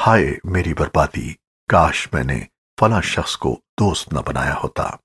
हाय मेरी बर्बादी काश मैंने फला शख्स को दोस्त न बनाया होता।